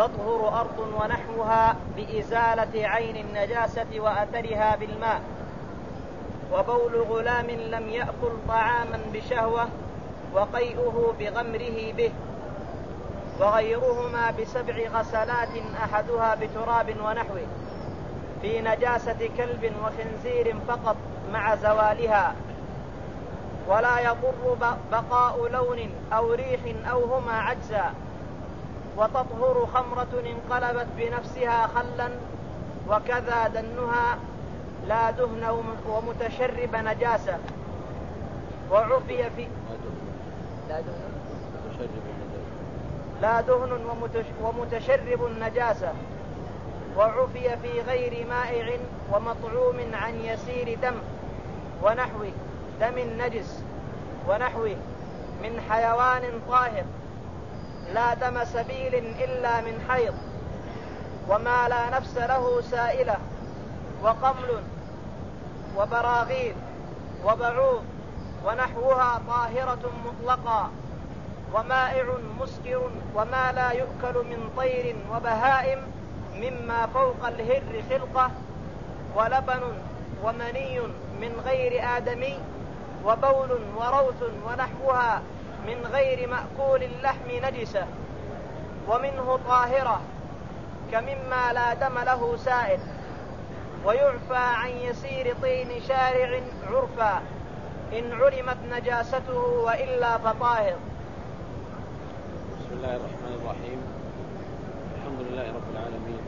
تطهر أرض ونحوها بإزالة عين النجاسة وأثرها بالماء. وبول غلام لم يأكل طعاما بشهوة وقيئه بغمره به. وغيرهما بسبع غسلات أحدها بتراب ونحوه. في نجاسة كلب وخنزير فقط مع زوالها. ولا يضر بقاء لون أو ريح أو هما عجزا. وتطهر خمرة انقلبت بنفسها خلا وكذا دنها لا دهن ومتشرب نجاسة. وعفي في لا دهن لا دهن ومتشرب النجاسة وعفي في غير مائع ومطعوم عن يسير دم ونحوه دم نجس ونحوه من حيوان طاهر. لا دم سبيل إلا من حيض وما لا نفس له سائلة وقمل وبراغيث وبعوض ونحوها طاهرة مطلقا ومائع مسكر وما لا يؤكل من طير وبهائم مما فوق الهر خلقة ولبن ومني من غير آدمي وبول وروث ونحوها من غير مأكول اللحم نجسة ومنه طاهرة كمما لا دم له سائل ويعفى عن يسير طين شارع عرفا إن علمت نجاسته وإلا فطاهر. بسم الله الرحمن الرحيم. الحمد لله رب العالمين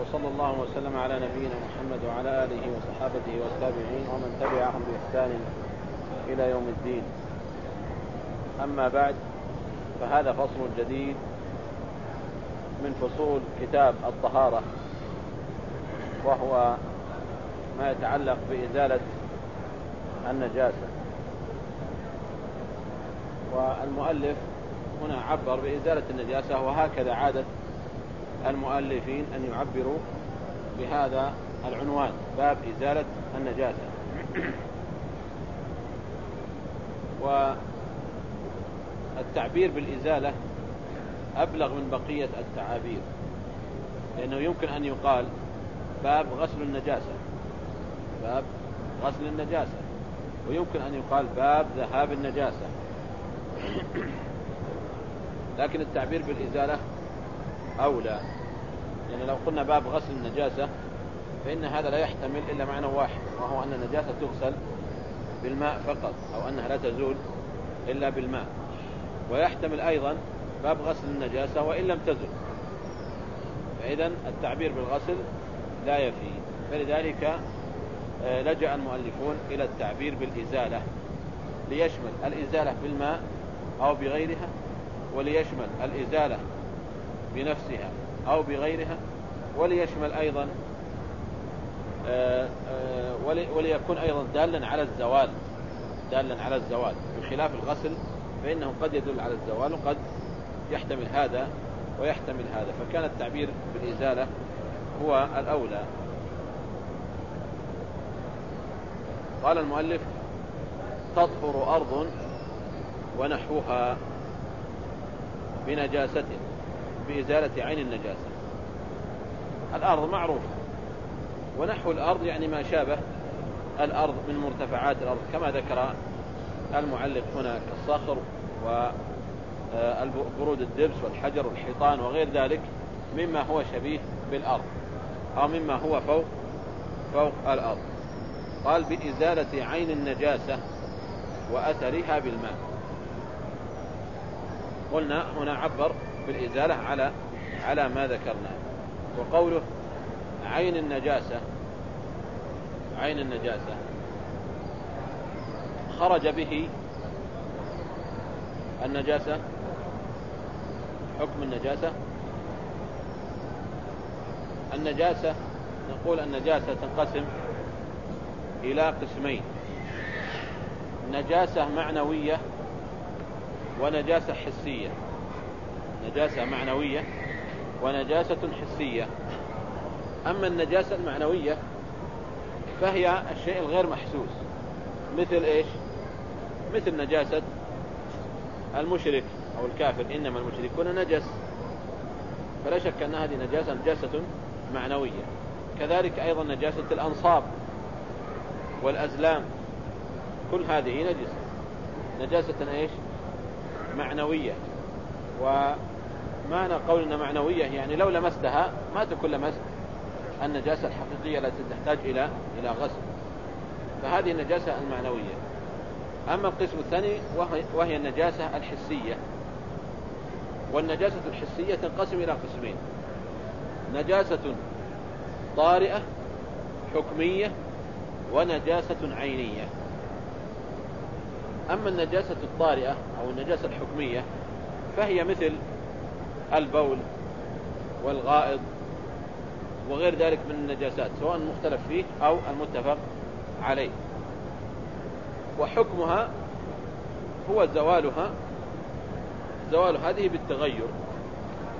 وصلى الله وسلم على نبينا محمد وعلى آله وصحابته والتابعين ومن تبعهم بإحسان إلى يوم الدين. أما بعد فهذا فصل جديد من فصول كتاب الطهارة وهو ما يتعلق بإزالة النجاسة. والمؤلف هنا عبر بإزالة النجاسة وهكذا عادة المؤلفين أن يعبروا بهذا العنوان باب إزالة النجاسة. والتعبير بالإزالة أبلغ من بقية التعابير لأنه يمكن أن يقال باب غسل النجاسة باب غسل النجاسة ويمكن أن يقال باب ذهاب النجاسة. لكن التعبير بالإزالة أولى يعني لو قلنا باب غسل النجاسة فإن هذا لا يحتمل إلا معنى واحد وهو أن النجاسة تغسل بالماء فقط أو أنها لا تزول إلا بالماء. ويحتمل أيضا باب غسل النجاسة وإن لم تزل. فإذا التعبير بالغسل لا يفي. فلذلك آه، لجأ المؤلفون إلى التعبير بالإزالة. ليشمل الإزالة بالماء أو بغيرها وليشمل الإزالة بنفسها أو بغيرها وليشمل أيضا آه، آه، وليكون أيضا دالا على الزوال. دالا على الزوال. بخلاف الغسل فإنه قد يدل على الزوال وقد يحتمل هذا ويحتمل هذا فكان التعبير بالإزالة هو الأولى. قال المؤلف تطهر أرض ونحوها بنجاسة بإزالة عين النجاسة. الأرض معروفة ونحو الأرض يعني ما شابه الأرض من مرتفعات الأرض كما ذكر المعلق هنا كالصخر وبرود الدبس والحجر والحيطان وغير ذلك مما هو شبيه بالأرض أو مما هو فوق فوق الأرض. قال بإزالة عين النجاسة وأثرها بالماء. قلنا هنا عبر بالإزالة على على ما ذكرنا. وقوله عين النجاسة عين النجاسة خرج به النجاسة حكم النجاسة. النجاسة نقول النجاسة تنقسم إلى قسمين. نجاسة معنوية ونجاسة حسية. نجاسة معنوية ونجاسة حسية. أما النجاسة المعنوية فهي الشيء الغير محسوس. مثل إيش؟ مثل نجاسة المشرك أو الكافر إنما المشركون نجس. فلا شك أن هذه نجاسة نجاسة معنوية. كذلك أيضا نجاسة الأنصاب والأزلام. كل هذه نجسة. نجاسة إيش؟ معنوية. ومعنى قولنا معنوية يعني لو لمستها ما تكون لمست النجاسة الحقيقية التي تحتاج إلى إلى غسل. فهذه النجاسة المعنوية. أما القسم الثاني وهي, النجاسة الحسية. والنجاسة الحسية تنقسم إلى قسمين. نجاسة طارئة حكمية ونجاسة عينية. أما النجاسة الطارئة أو النجاسة الحكمية فهي مثل البول والغائط وغير ذلك من النجاسات سواء المختلف فيه أو المتفق عليه. وحكمها هو زوالها زوال هذه بالتغير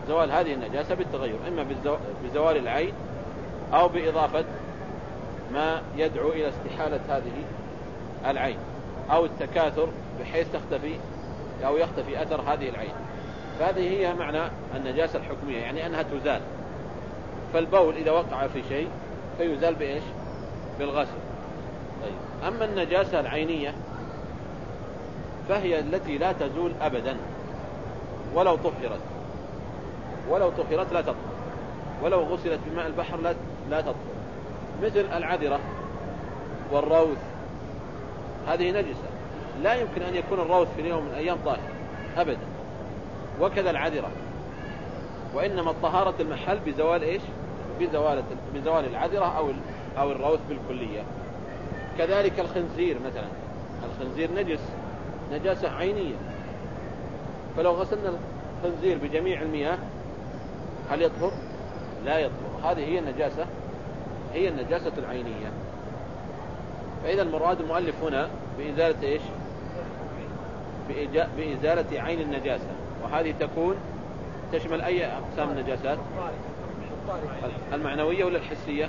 زوال هذه النجاسة بالتغير إما بزوال العين أو بإضافة ما يدعو إلى استحالة هذه العين أو التكاثر بحيث تختفي أو يختفي أثر هذه العين. فهذه هي معنى النجاسة الحكمية يعني أنها تزال. فالبول إذا وقع في شيء فيزال بإيش؟ بالغسل. طيب. أما النجاسة العينية فهي التي لا تزول أبدا ولو طهرت ولو طهرت لا تطهر ولو غسلت بماء البحر لا لا تطهر. مثل العذرة والروث هذه نجسة. لا يمكن أن يكون الروث في اليوم من الأيام طاهر أبدا. وكذا العذرة. وإنما الطهارة المحل بزوال إيش؟ بزوال, بزوال العذرة أو, أو الروث بالكلية. كذلك الخنزير مثلا. الخنزير نجس نجاسة عينية. فلو غسلنا الخنزير بجميع المياه هل يطهر؟ لا يطهر. هذه هي النجاسة هي النجاسة العينية. فإذا المراد المؤلف هنا بإزالة إيش؟ بإزالة عين النجاسة. وهذه تكون تشمل أي أقسام النجاسات؟ المعنوية ولا الحسية؟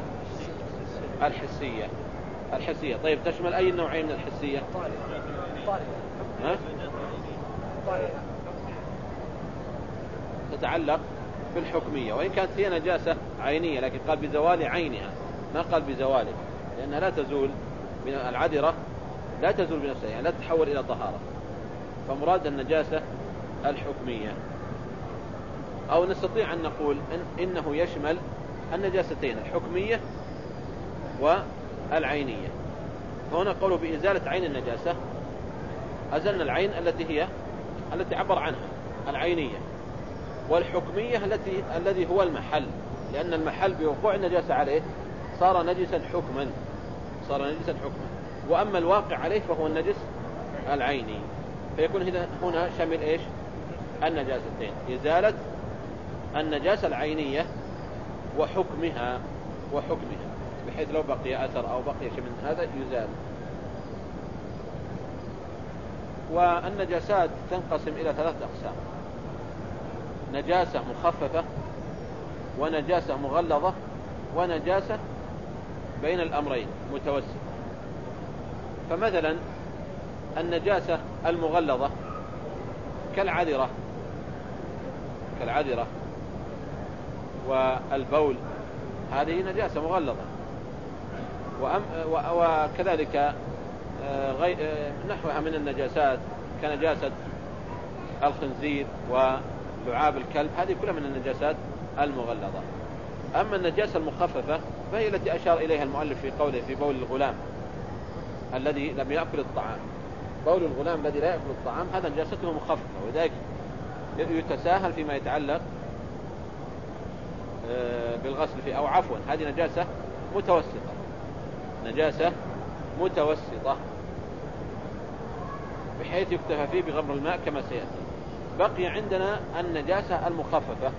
الحسية. الحسية. طيب تشمل أي نوعين من الحسية؟ ها؟ تتعلق بالحكمية. وإن كانت هي نجاسة عينية لكن قال بزوال عينها. ما قال بزواله لأنها لا تزول من العذرة لا تزول بنفسها يعني لا تتحول إلى طهارة. فمراد النجاسة الحكمية. أو نستطيع أن نقول إن إنه يشمل النجاستين الحكمية والعينية فهنا قوله بإزالة عين النجاسة أزلنا العين التي هي التي عبر عنها العينية والحكمية التي الذي هو المحل لأن المحل بوقوع النجاسة عليه صار نجسا حكما صار نجسا حكما. وأما الواقع عليه فهو النجس العيني. فيكون هنا شمل إيش؟ النجاستين. إزالة النجاسة العينية وحكمها وحكمها. بحيث لو بقي أثر أو بقي شيء من هذا يزال. والنجاسات تنقسم إلى ثلاث أقسام. نجاسة مخففة ونجاسة مغلظة ونجاسة بين الأمرين متوسط فمثلا النجاسة المغلظة كالعذرة كالعذرة والبول هذه نجاسة مغلظة. وكذلك آه، آه، نحوها من النجاسات كنجاسة الخنزير ولعاب الكلب هذه كلها من النجاسات المغلظة. أما النجاسة المخففة فهي التي أشار إليها المؤلف في قوله في بول الغلام الذي لم يأكل الطعام. بول الغلام الذي لا يأكل الطعام هذا نجاسته مخففة ولذلك يتساهل فيما يتعلق آه، بالغسل فيه أو عفوا هذه نجاسة متوسطة. نجاسة متوسطة بحيث يكتفى فيه بغمر الماء كما سيأتي. بقي عندنا النجاسة المخففة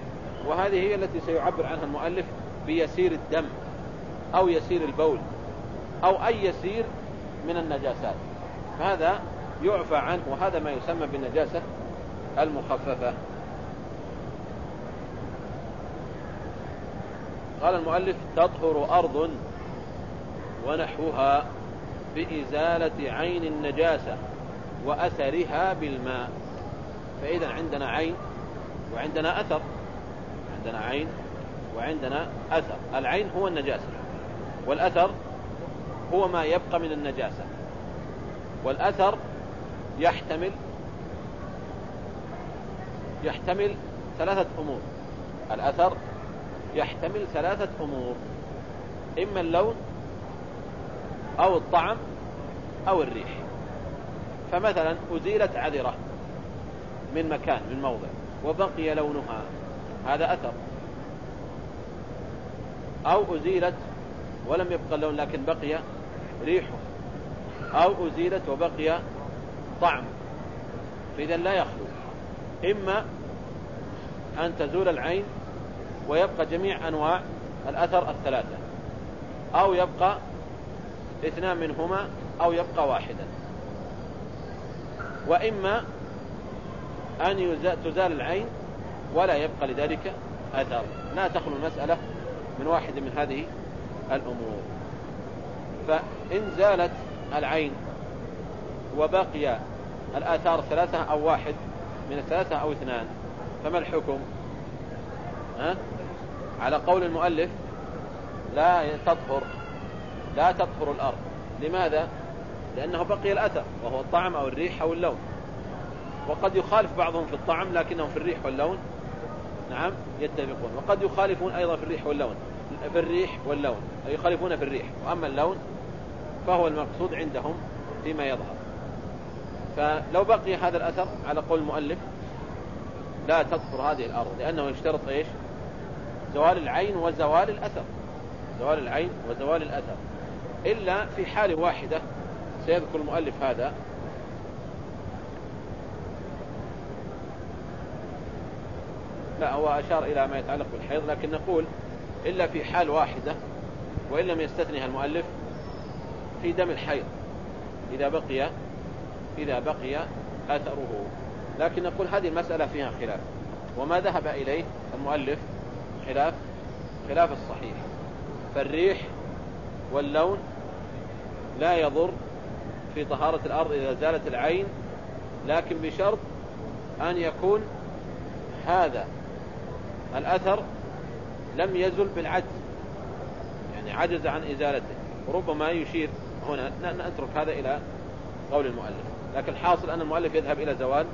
وهذه هي التي سيعبر عنها المؤلف بيسير الدم أو يسير البول أو أي يسير من النجاسات. هذا يعفى عنه وهذا ما يسمى بالنجاسة المخففة. قال المؤلف تطهر أرض. ونحوها بإزالة عين النجاسة وأثرها بالماء. فإذا عندنا عين وعندنا أثر عندنا عين وعندنا أثر. العين هو النجاسة والأثر هو ما يبقى من النجاسة. والأثر يحتمل يحتمل ثلاثة أمور. الأثر يحتمل ثلاثة أمور إما اللون أو الطعم أو الريح. فمثلا أزيلت عذرة من مكان من موضع وبقي لونها هذا أثر. أو أزيلت ولم يبقى اللون لكن بقي ريحه. أو أزيلت وبقي طعم. فإذا لا يخلو. إما أن تزول العين ويبقى جميع أنواع الأثر الثلاثة. أو يبقى اثنان منهما أو يبقى واحدا. وإما أن تزال العين ولا يبقى لذلك أثر لا تخلو المسألة من واحد من هذه الأمور. فإن زالت العين وبقي الآثار ثلاثة أو واحد من الثلاثة أو اثنان فما الحكم؟ ها؟ على قول المؤلف لا تطهر. لا تطهر الأرض. لماذا؟ لأنه بقي الأثر وهو الطعم أو الريح أو اللون. وقد يخالف بعضهم في الطعم لكنهم في الريح واللون. نعم يتفقون. وقد يخالفون أيضا في الريح واللون. في الريح واللون. يخالفون في الريح. وأما اللون فهو المقصود عندهم فيما يظهر. فلو بقي هذا الأثر على قول المؤلف لا تطهر هذه الأرض. لأنه يشترط إيش؟ زوال العين وزوال الأثر. زوال العين وزوال الأثر. إلا في حال واحدة. سيذكر المؤلف هذا. لا هو أشار إلى ما يتعلق بالحيض لكن نقول إلا في حال واحدة وإن لم يستثنها المؤلف في دم الحيض. إذا بقي إذا بقي أثره. لكن نقول هذه المسألة فيها خلاف. وما ذهب إليه المؤلف خلاف خلاف الصحيح. فالريح واللون لا يضر في طهارة الأرض إذا زالت العين لكن بشرط أن يكون هذا الأثر لم يزل بالعجز يعني عجز عن إزالته. وربما يشير هنا نترك هذا إلى قول المؤلف. لكن الحاصل أن المؤلف يذهب إلى زوال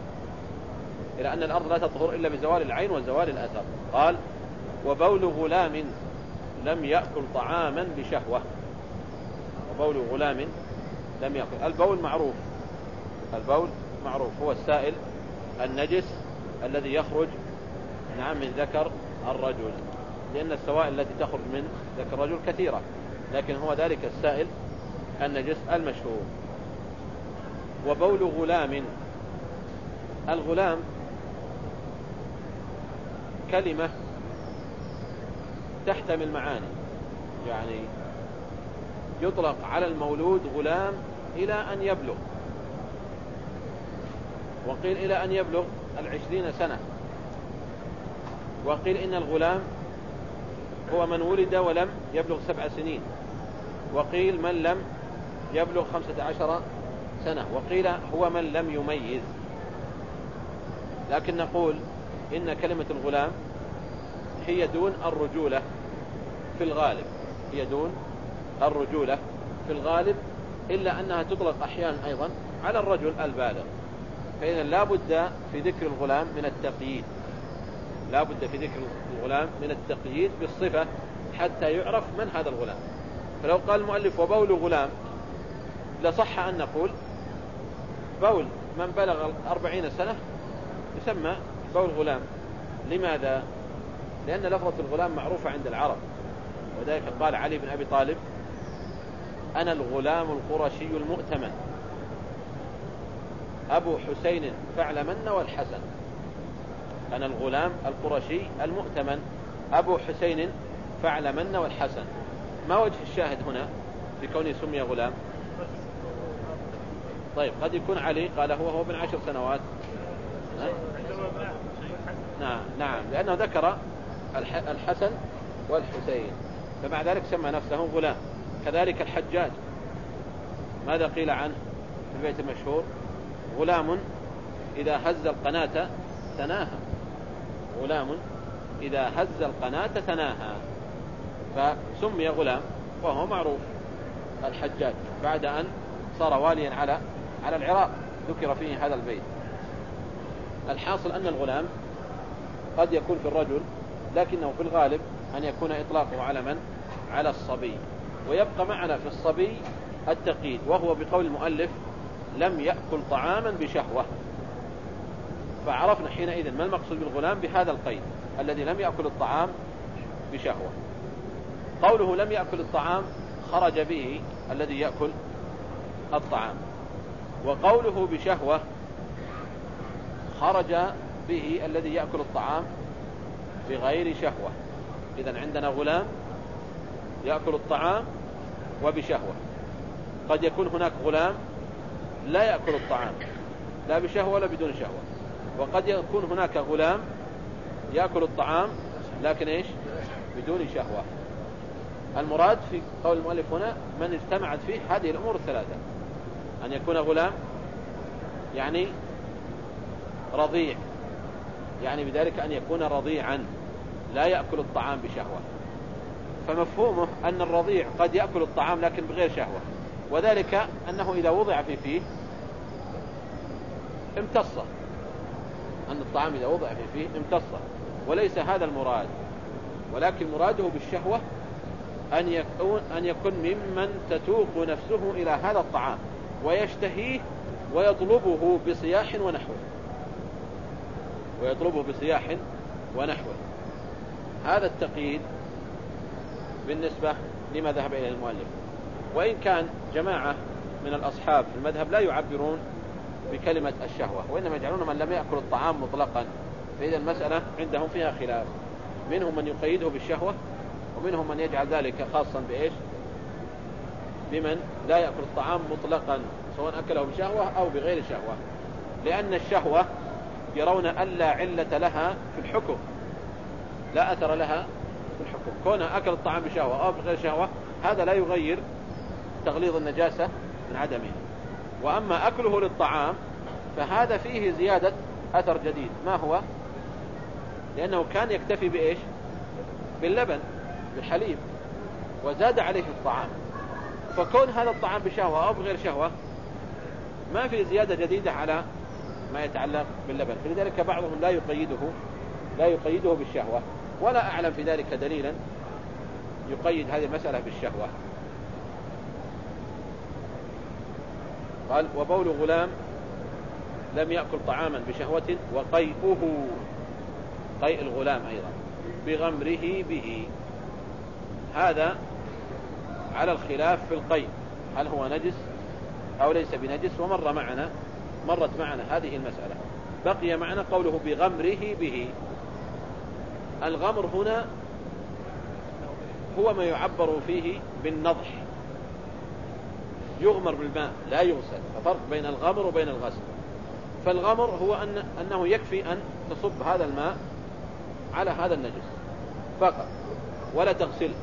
إلى أن الأرض لا تطهر إلا بزوال العين وزوال الأثر. قال وبول غلام لم يأكل طعاما بشهوة. وبول غلام لم يأكل البول معروف. البول معروف. هو السائل النجس الذي يخرج نعم من ذكر الرجل. لأن السوائل التي تخرج من ذكر الرجل كثيرة. لكن هو ذلك السائل النجس المشهور. وبول غلام. الغلام كلمة تحتمل معاني. يعني يطلق على المولود غلام إلى أن يبلغ. وقيل إلى أن يبلغ العشرين سنة. وقيل إن الغلام هو من ولد ولم يبلغ سبع سنين. وقيل من لم يبلغ خمسة عشر سنة. وقيل هو من لم يميز. لكن نقول إن كلمة الغلام هي دون الرجولة في الغالب. هي دون الرجولة في الغالب إلا أنها تطلق أحيانا أيضا على الرجل البالغ. فإذا لا بد في ذكر الغلام من التقييد. لا بد في ذكر الغلام من التقييد بالصفة حتى يعرف من هذا الغلام. فلو قال المؤلف وبول غلام لصح أن نقول بول من بلغ أربعين سنة يسمى بول غلام. لماذا؟ لأن لفظة الغلام معروفة عند العرب. وذلك قال علي بن أبي طالب أنا الغلام القرشي المؤتمن. أبو حسين فعلمن والحسن. أنا الغلام القرشي المؤتمن. أبو حسين فعلمن والحسن. ما وجه الشاهد هنا؟ بكونه سمي غلام. طيب قد يكون علي قال هو هو ابن عشر سنوات. نعم نعم لأنه ذكر الحسن والحسين. فمع ذلك سمى نفسه غلام. كذلك الحجاج. ماذا قيل عنه في البيت المشهور؟ غلام إذا هز القناة ثناها. غلام إذا هز القناة تناهى فسمي غلام وهو معروف الحجاج بعد أن صار واليا على على العراق. ذكر فيه هذا البيت. الحاصل أن الغلام قد يكون في الرجل لكنه في الغالب أن يكون إطلاقه على من؟ على الصبي. ويبقى معنا في الصبي التقييد وهو بقول المؤلف لم يأكل طعاما بشهوة. فعرفنا حينئذ ما المقصود بالغلام بهذا القيد الذي لم يأكل الطعام بشهوة. قوله لم يأكل الطعام خرج به الذي يأكل الطعام. وقوله بشهوة خرج به الذي يأكل الطعام بغير شهوة. إذا عندنا غلام يأكل الطعام وبشهوة. قد يكون هناك غلام لا يأكل الطعام لا بشهوة ولا بدون شهوة. وقد يكون هناك غلام يأكل الطعام لكن إيش؟ بدون شهوة. المراد في قول المؤلف هنا من اجتمعت فيه هذه الأمور الثلاثة. أن يكون غلام يعني رضيع يعني بذلك أن يكون رضيعا لا يأكل الطعام بشهوة. فمفهومه أن الرضيع قد يأكل الطعام لكن بغير شهوة. وذلك أنه إذا وضع في فيه امتصه أن الطعام إذا وضع في فيه امتصه وليس هذا المراد. ولكن مراده بالشهوة أن يكون, أن يكون ممن تتوق نفسه إلى هذا الطعام ويشتهيه ويطلبه بصياح ونحوه. ويطلبه بصياح ونحوه. هذا التقييد بالنسبة لما ذهب إليه المؤلف. وإن كان جماعة من الأصحاب في المذهب لا يعبرون بكلمة الشهوة وإنما يجعلون من لم يأكل الطعام مطلقا فإذا المسألة عندهم فيها خلاف. منهم من يقيده بالشهوة ومنهم من يجعل ذلك خاصا بإيش؟ بمن لا يأكل الطعام مطلقا سواء أكله بشهوة أو بغير شهوة. لأن الشهوة يرون أن لا علة لها في الحكم لا أثر لها الحكم. كونها أكل الطعام بشهوة أو بغير شهوة هذا لا يغير تغليظ النجاسة من عدمه. وأما أكله للطعام فهذا فيه زيادة أثر جديد. ما هو؟ لأنه كان يكتفي بإيش؟ باللبن بالحليب. وزاد عليه الطعام. فكون هذا الطعام بشهوة أو بغير شهوة ما في زيادة جديدة على ما يتعلق باللبن. فلذلك بعضهم لا يقيده لا يقيده بالشهوة. ولا أعلم في ذلك دليلا يقيد هذه المسألة بالشهوة. قال وبول غلام لم يأكل طعاما بشهوة وقيئه قيء الغلام أيضا بغمره به. هذا على الخلاف في القيء. هل هو نجس أو ليس بنجس؟ ومر معنا مرت معنا هذه المسألة. بقي معنا قوله بغمره به. الغمر هنا هو ما يعبر فيه بالنضح. يغمر بالماء لا يغسل ففرق بين الغمر وبين الغسل. فالغمر هو أن أنه يكفي أن تصب هذا الماء على هذا النجس فقط ولا تغسله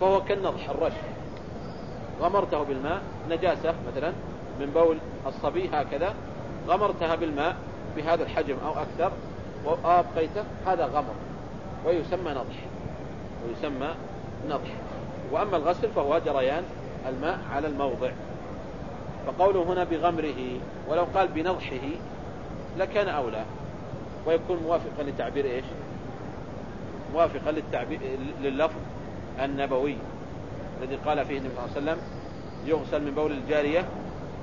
فهو كالنضح الرش. غمرته بالماء نجاسة مثلا من بول الصبي هكذا غمرتها بالماء بهذا الحجم أو أكثر وأبقيته هذا غمر. ويسمى نضح. ويسمى نضح. وأما الغسل فهو جريان الماء على الموضع. فقوله هنا بغمره ولو قال بنضحه لكان أولى. ويكون موافقا لتعبير إيش؟ موافقا للتعبير لللفظ النبوي الذي قال فيه النبي صلى الله عليه وسلم يغسل من بول الجارية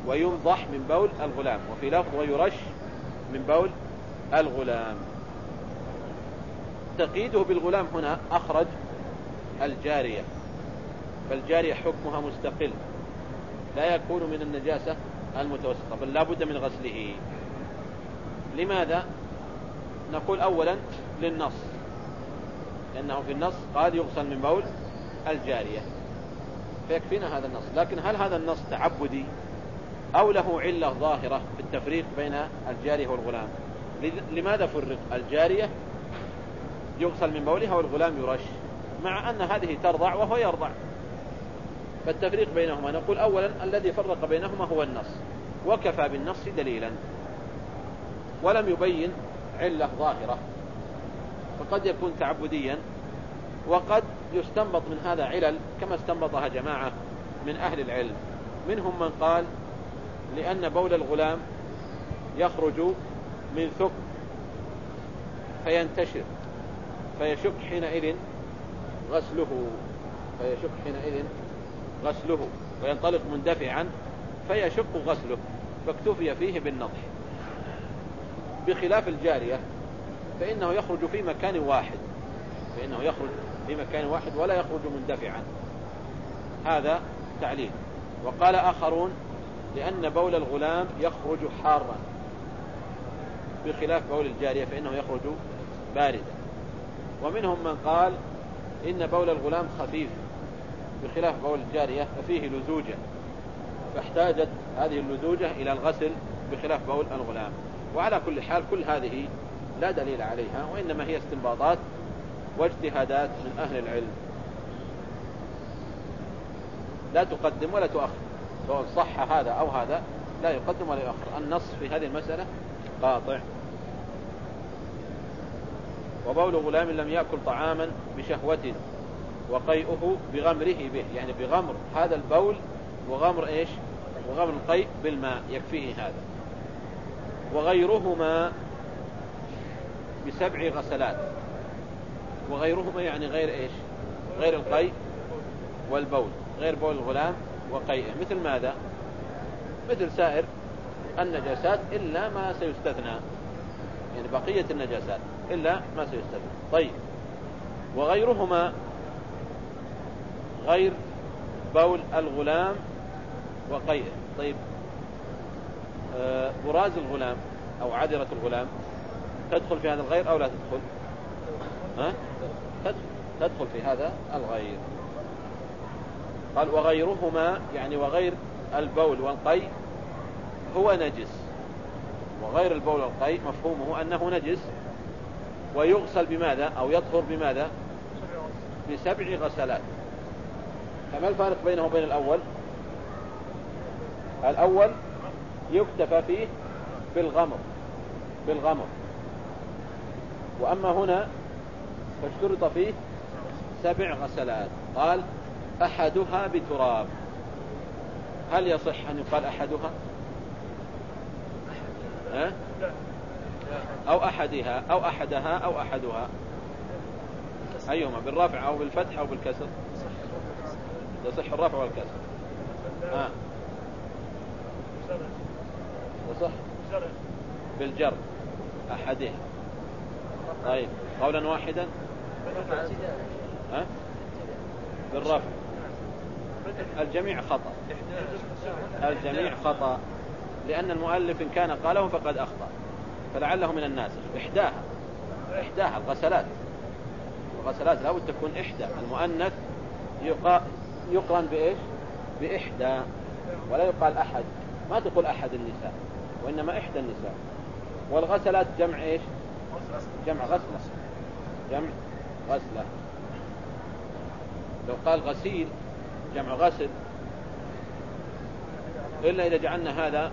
وينضح من بول الغلام. وفي لفظ ويرش من بول الغلام. تقييده بالغلام هنا أخرج الجارية فالجارية حكمها مستقل لا يكون من النجاسة المتوسطة بل لا بد من غسله. لماذا؟ نقول أولا للنص لأنه في النص قال يغسل من بول الجارية. فيكفينا هذا النص لكن هل هذا النص تعبدي أو له علة ظاهرة في التفريق بين الجارية والغلام؟ لماذا فرق الجارية يغسل من بولها والغلام يرش مع أن هذه ترضع وهو يرضع. فالتفريق بينهما نقول أولا الذي فرق بينهما هو النص وكفى بالنص دليلا. ولم يبين علة ظاهرة فقد يكون تعبديا وقد يستنبط من هذا علل كما استنبطها جماعة من أهل العلم. منهم من قال لأن بول الغلام يخرج من ثقب فينتشر. فيشك حينئذ غسله. فيشك حينئذ غسله. وينطلق مندفعا فيشق غسله. فاكتفي فيه بالنضح. بخلاف الجارية فإنه يخرج في مكان واحد. فإنه يخرج في مكان واحد ولا يخرج مندفعا. هذا تعليل. وقال آخرون لأن بول الغلام يخرج حارا. بخلاف بول الجارية فإنه يخرج باردا. ومنهم من قال إن بول الغلام خفيف بخلاف بول الجارية ففيه لزوجة. فاحتاجت هذه اللزوجة إلى الغسل بخلاف بول الغلام. وعلى كل حال كل هذه لا دليل عليها وإنما هي استنباطات واجتهادات من أهل العلم. لا تقدم ولا تؤخر. سواء صح هذا أو هذا لا يقدم ولا يؤخر. النص في هذه المسألة قاطع. وبول غلام لم يأكل طعاما بشهوة وقيئه بغمره به. يعني بغمر هذا البول وغمر إيش؟ وغمر القيء بالماء يكفيه هذا. وغيرهما بسبع غسلات. وغيرهما يعني غير إيش؟ غير القيء والبول. غير بول الغلام وقيئه. مثل ماذا؟ مثل سائر النجاسات إلا ما سيستثنى. يعني بقية النجاسات إلا ما سيستثنى طيب. وغيرهما غير بول الغلام وقيئه طيب. آه براز الغلام أو عذرة الغلام تدخل في هذا الغير أو لا تدخل؟ ها؟ تدخل, تدخل في هذا الغير. قال وغيرهما يعني وغير البول والقي هو نجس. وغير البول والقي مفهومه أنه نجس ويغسل بماذا؟ أو يطهر بماذا؟ بسبع غسلات. فما الفارق بينه وبين الأول؟ الأول يكتفى فيه بالغمر بالغمر. وأما هنا فاشترط فيه سبع غسلات. قال أحدها بتراب. هل يصح أن يقال أحدها؟ أه؟ أو أحدها أو أحدها أو أحدها. أيهما؟ بالرفع أو بالفتح أو بالكسر؟ يصح الرفع والكسر. آه. يصح بالجر. أحدها. طيب. قولا واحدا. ها؟ بالرفع. الجميع خطأ. الجميع خطأ. لأن المؤلف إن كان قاله فقد أخطأ. فلعله من الناس. إحداها. إحداها. الغسلات. الغسلات لابد تكون إحدى. المؤنث يقرن بإيش؟ بإحدى. ولا يقال أحد. ما تقول أحد النساء. وإنما إحدى النساء. والغسلات جمع إيش؟ جمع غسلة. جمع غسلة. لو قال غسيل جمع غسل. إلا إذا جعلنا هذا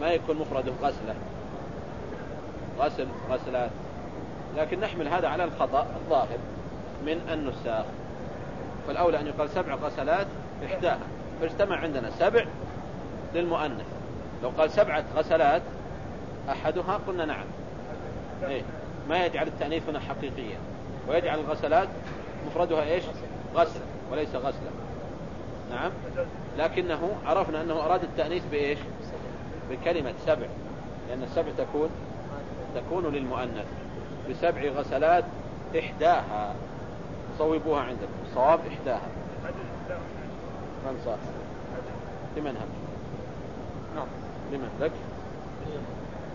ما يكون مفرده غسلة. غسل غسلات. لكن نحمل هذا على الخطأ الظاهر من النساخ. فالأولى أن يقال سبع غسلات إحداها. فاجتمع عندنا سبع للمؤنث. لو قال سبعة غسلات أحدها قلنا نعم. إيه. ما يجعل التأنيث هنا حقيقيا. ويجعل الغسلات مفردها إيش؟ غسل وليس غسلا نعم. لكنه عرفنا أنه أراد التأنيث بإيش؟ بكلمة سبع لأن السبع تكون تكون للمؤنث. بسبع غسلات إحداها صوبوها عندكم. صواب إحداها. من صار لمن هم؟ نعم. لمن؟ لك؟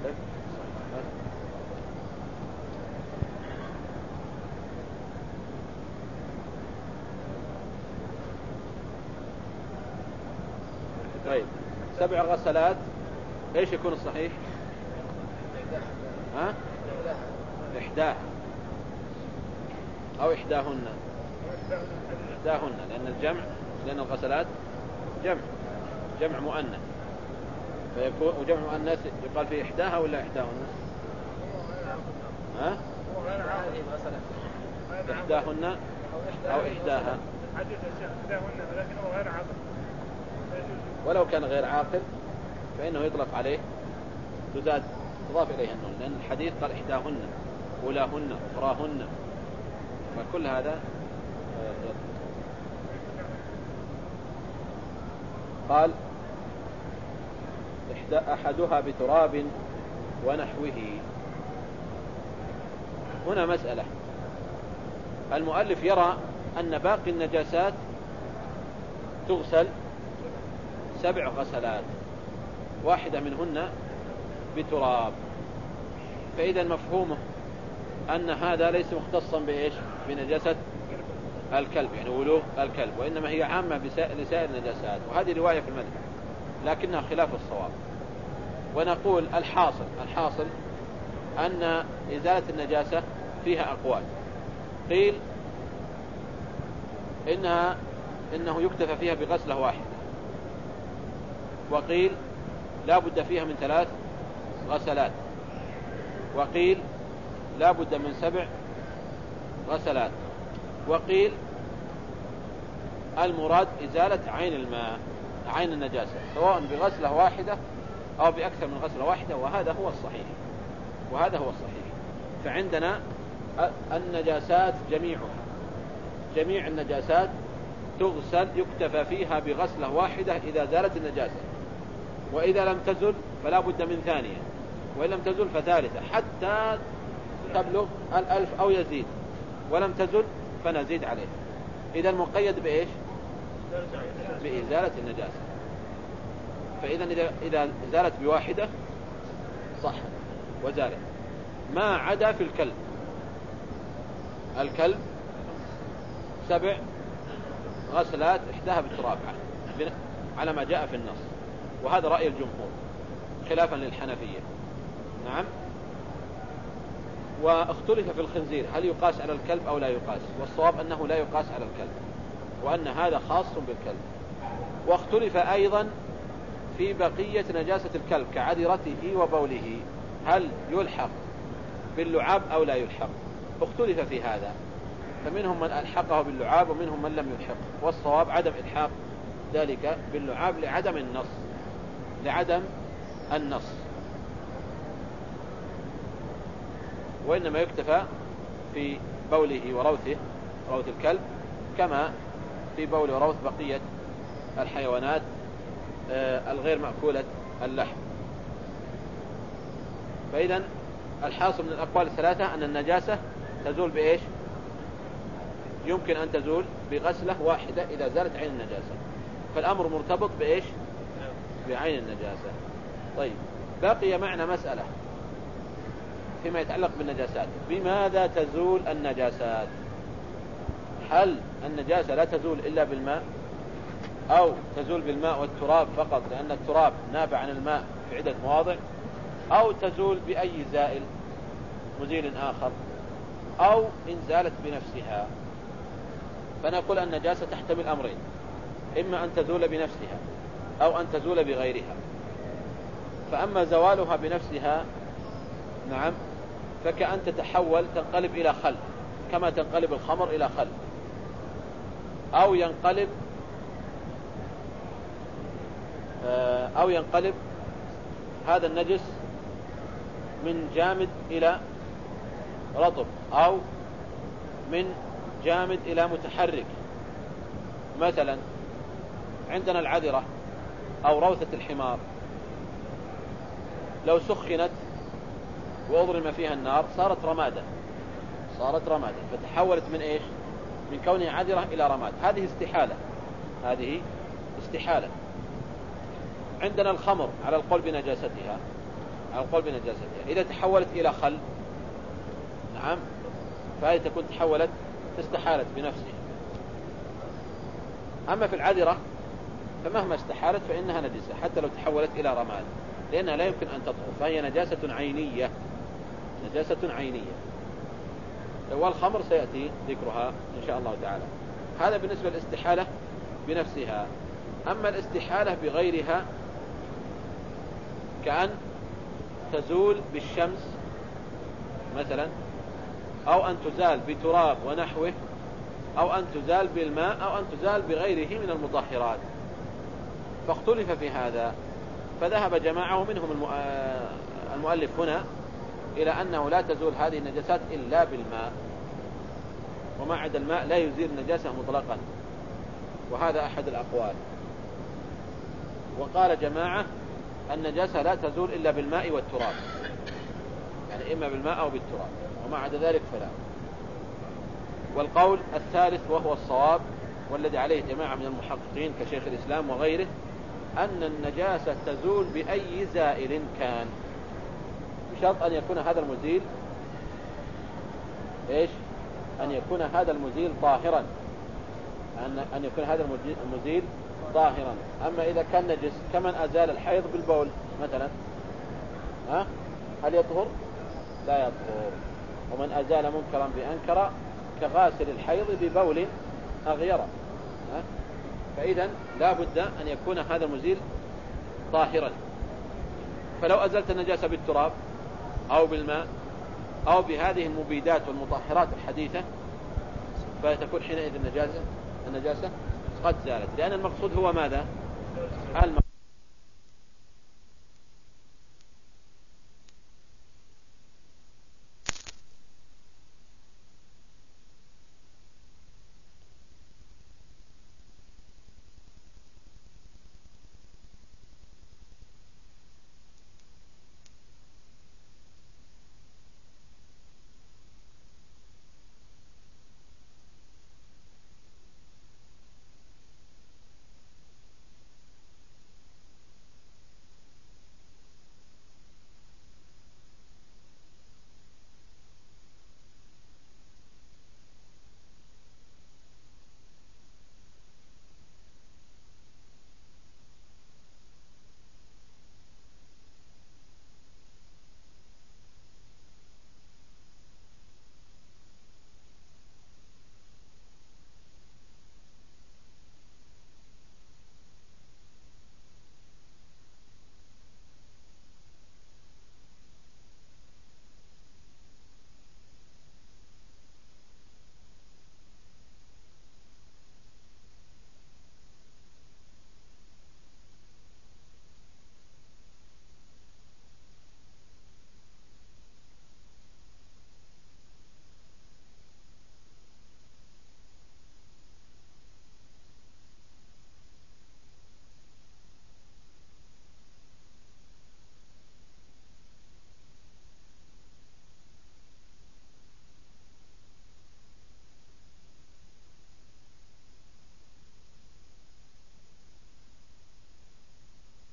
لك. طيب. سبع غسلات إيش يكون الصحيح؟ ها؟ احداها أو إحداهن. إحداهن لأن الجمع لأن الغسلات جمع. جمع مؤنث. فيكون وجمع مؤنث يقال فيه إحداها ولا إحداهن؟ ها؟ إحداهن أو إحداها. ولو كان غير عاقل فإنه يطلق عليه تزاد تضاف إليها النون لأن الحديث قال إحداهن أولاهن أخراهن. فكل هذا آه، قال أحدها بتراب ونحوه. هنا مسألة. المؤلف يرى أن باقي النجاسات تغسل سبع غسلات. واحدة منهن بتراب. فإذا مفهومه أن هذا ليس مختصا بإيش؟ بنجاسة الكلب يعني ولوغ الكلب وإنما هي عامة لسائر النجاسات. وهذه رواية في المذهب لكنها خلاف الصواب. ونقول الحاصل الحاصل أن إزالة النجاسة فيها أقوال. قيل إنها إنه يكتفى فيها بغسلة واحدة. وقيل لا بد فيها من ثلاث غسلات. وقيل لا بد من سبع غسلات. وقيل المراد إزالة عين الماء عين النجاسة سواء بغسلة واحدة أو بأكثر من غسلة واحدة وهذا هو الصحيح. وهذا هو الصحيح. فعندنا النجاسات جميعها. جميع النجاسات تغسل يكتفى فيها بغسلة واحدة إذا زالت النجاسة. وإذا لم تزل فلا بد من ثانية وإن لم تزل فثالثة حتى تبلغ الألف أو يزيد ولم تزل فنزيد عليه. إذا مقيد بإيش؟ بإزالة النجاسة. فإذا إذا, زالت بواحدة صح وزالت. ما عدا في الكلب. الكلب سبع غسلات إحداها بالتراب على ما جاء في النص. وهذا رأي الجمهور خلافا للحنفية. نعم. واختلف في الخنزير هل يقاس على الكلب أو لا يقاس؟ والصواب أنه لا يقاس على الكلب وأن هذا خاص بالكلب. واختلف أيضا في بقية نجاسة الكلب كعذرته وبوله هل يلحق باللعاب أو لا يلحق؟ اختلف في هذا. فمنهم من ألحقه باللعاب ومنهم من لم يلحق. والصواب عدم إلحاق ذلك باللعاب لعدم النص. لعدم النص. وإنما يكتفى في بوله وروثه روث الكلب كما في بول وروث بقية الحيوانات آه، الغير مأكولة اللحم. فإذا الحاصل من الأقوال الثلاثة أن النجاسة تزول بإيش؟ يمكن أن تزول بغسلة واحدة إذا زالت عين النجاسة. فالأمر مرتبط بإيش؟ بعين النجاسة. طيب بقي معنا مسألة فيما يتعلق بالنجاسات. بماذا تزول النجاسات؟ هل النجاسة لا تزول إلا بالماء؟ أو تزول بالماء والتراب فقط لأن التراب نابع عن الماء في عدة مواضع؟ أو تزول بأي زائل مزيل آخر؟ أو إن زالت بنفسها؟ فنقول النجاسة تحتمل أمرين إما أن تزول بنفسها. أو أن تزول بغيرها. فأما زوالها بنفسها نعم فكأن تتحول تنقلب إلى خل كما تنقلب الخمر إلى خل أو ينقلب آه، أو ينقلب هذا النجس من جامد إلى رطب أو من جامد إلى متحرك. مثلا عندنا العذرة. أو روثة الحمار. لو سخنت وأضرم فيها النار صارت رمادا صارت رمادا فتحولت من إيش؟ من كونها عذرة إلى رماد. هذه استحالة. هذه استحالة. عندنا الخمر على القول بنجاستها على القول بنجاستها إذا تحولت إلى خل نعم فهذه تكون تحولت استحالت بنفسها. أما في العذرة فمهما استحالت فإنها نجسة حتى لو تحولت إلى رماد. لأنها لا يمكن أن تطهر فهي نجاسة عينية. نجاسة عينية. والخمر سيأتي ذكرها إن شاء الله تعالى. هذا بالنسبة للاستحالة بنفسها. أما الاستحالة بغيرها كأن تزول بالشمس مثلا أو أن تزال بتراب ونحوه أو أن تزال بالماء أو أن تزال بغيره من المطهرات. فاختلف في هذا فذهب جماعة منهم آه، المؤلف هنا إلى أنه لا تزول هذه النجاسات إلا بالماء وما عدا الماء لا يزيل النجاسة مطلقا وهذا أحد الأقوال. وقال جماعة النجاسة لا تزول إلا بالماء والتراب يعني إما بالماء أو بالتراب وما عدا ذلك فلا. والقول الثالث وهو الصواب والذي عليه جماعة من المحققين كشيخ الإسلام وغيره أن النجاسة تزول بأي زائل كان. بشرط أن يكون هذا المزيل إيش؟ أن يكون هذا المزيل طاهرا. أن أن يكون هذا المزيل طاهرا. أما إذا كان نجس كمن أزال الحيض بالبول مثلا ها؟ هل يطهر؟ لا يطهر. ومن أزال منكرا بأنكر كغاسل الحيض ببول أغيره فإذا لا بد أن يكون هذا المزيل طاهرا. فلو أزلت النجاسة بالتراب أو بالماء أو بهذه المبيدات والمطهرات الحديثة فتكون حينئذ النجاسة النجاسة قد زالت. لأن المقصود هو ماذا؟ المقصود